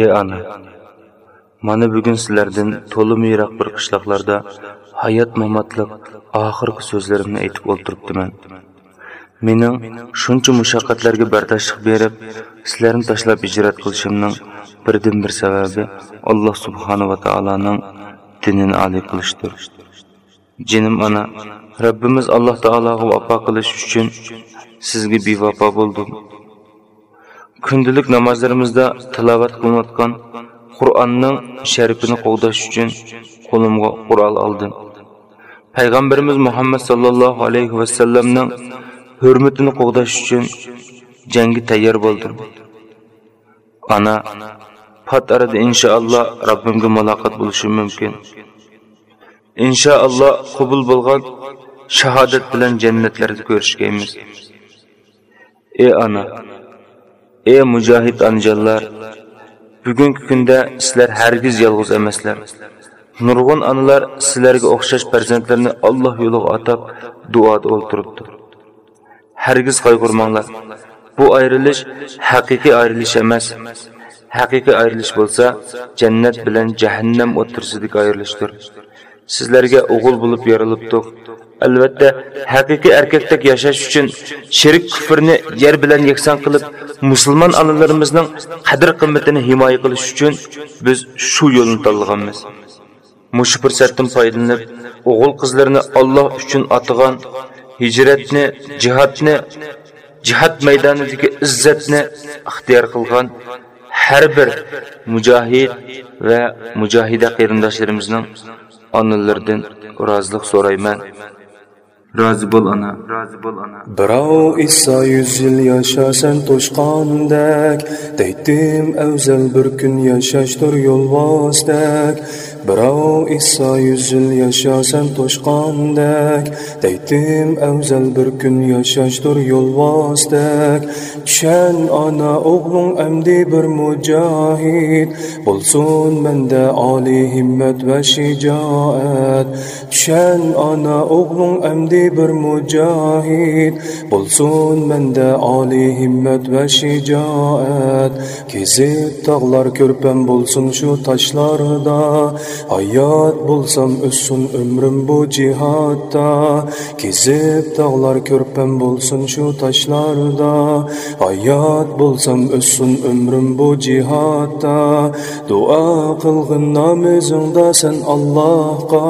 ey ana mana bugun sizlardan to'lim yiroq bir qishloqlarda hayot mamatliq oxirgi so'zlarimni aytib o'ltiribdiman. Mening shuncha mushaqqatlarga bardoshlik berib sizlarni tashlab hijrat qilishimning birdan bir sababi alloh subhanava taoloning dinini oliy qilishdir. Jinim ona Rabbimiz alloh taologa vafo qilish uchun sizga bevafo bo'ldim. күнділік намаздарымызда тілават қылынатқан Құранның шәріпіні қолдаш үшін қолымға құрал алдым. Пайғамбарымыз Мұхаммед саллаллаху алейхи ва саллямның қолдаш үшін жаңғы тәйір болдым. Ана, пат арады иншаалла Раббымға мұлақат болушы мүмкін. Иншаалла құбыл болған шаһадат білен жәннетлерді көрішкейміз. Е ана Ey mücahid ancanlar, bugünkü gündə sizlər hərgiz yalğız eməslər. Nurgun anılar sizlərə oxşaş pərzəntlərini Allah yolu atab duada olturubdu. Hərgiz qayğırmanglar. Bu ayrılış həqiqi ayrılış emas. Həqiqi ayrılış bolsa, cənnət bilən cəhənnəm otursidiki ayrılışdır. Sizlarga o'g'il bo'lib yorilibdiq albatta haqiqiy erkakdek yashash uchun shirik kufrni yer bilan yakson qilib musulmon onalarimizning qadr qimmatini himoya qilish uchun biz shu yo'lni tanlaganmiz. Mushu fursatdan foydalanib o'g'il qizlarni Alloh uchun atagan hijratni jihodni jihad maydonidagi izzatni ixtiyor qilgan har bir mujohid va mujohida qarindoshlarimizning onalaridan rozilik so'rayman. Rozi bo'l ona. Birov issa yuz yil yashasan to'shqondek deydim afzal bir kun yashashdir yo'lbozdek birov issa yuz yil yashasan to'shqondek deydim afzal bir kun yashashdir yo'lbozdek tushan ona o'g'ling amdi bir mujohid bo'lsin menda oliy himmat va shijoat tushan ona o'g'ling amdi bir mujohid bo'lsin menda oliy himmat va shijoat kezib tog'lar ko'rpam bo'lsin shu toshlarda hayot bo'lsam o'ssin umrim bu jihodda kezib tog'lar ko'rpam bo'lsin shu toshlarda hayot bo'lsam o'ssin umrim bu jihodda duo qilg'in namozingda sen Allohga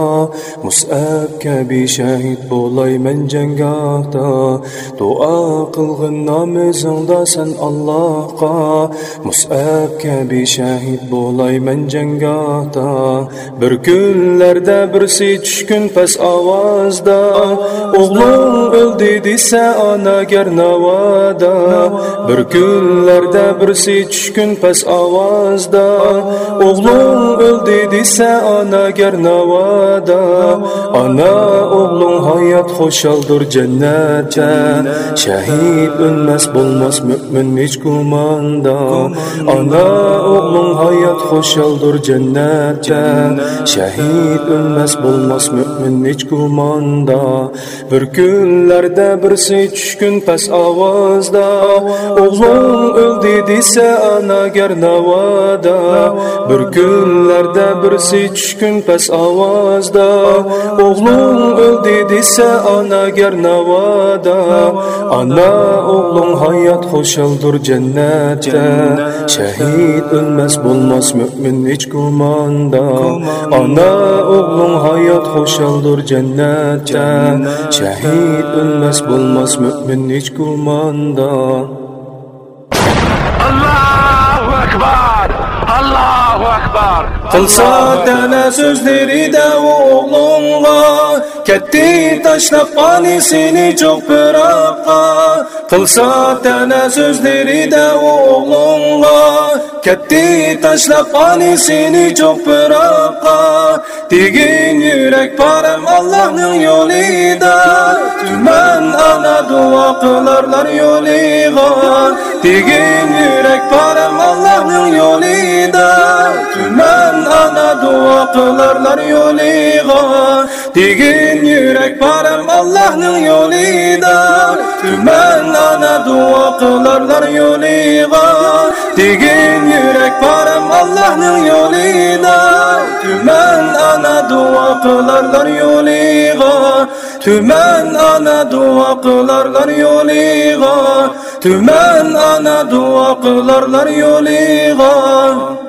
musab kabi shahid bo'layman janggohda duo qilg'in namozingda sen Allohga Əsəbkə bir şəhid bulayman cəngata Bir günlərdə birsi düşkün pəs avazda. Oğlum öldü desə ana gər navada. Bir günlərdə birsi düşkün pəs avazda. Oğlum öldü desə ana gər navada. Ana oğlum hayat xoşaldır cənnətə Şəhid ölməz bulmaz mümin heç gumanda Ana oğlun hayat xoşaldır cənnətdə Şəhid ölməz bulmaz mümin heç gumanda. Bir günlərdə birsi düşkün pəs avazda Oğlun öldü desə ana gər navada. Bir günlərdə birsi düşkün pəs avazda Oğlun öldü desə ana gər navada. Ana oğlun hayat xoşaldır cənnətdə shahid o'lmas bo'lmas mo'min hech gumonda ana o'g'lim hayot xo'shaldir jannatda shahid o'lmas bo'lmas mo'min hech gumonda Allahu akbar Allahu akbar qilsa tana so'zlarida o'g'limga Ketti tashlab onisini cho'q piroqqa qilsa tana so'zlarida o'g'limga Ketti tashlab onisini cho'q piroqqa tegin yurak param Allohning yo'lida tuman ana duo qilarlar yo'liga tegin yurak param Allohning yo'lida tuman ana duo qilarlar yo'liga tegin yurak param Allohning yo'lida tuman ana duo qilarlar yo'liga Senin yürek varım Allah'ın yoluna Tümen ana dua kılarlar yoliga Tümen ana dua kılarlar yoliga Tümen ana dua kılarlar yoliga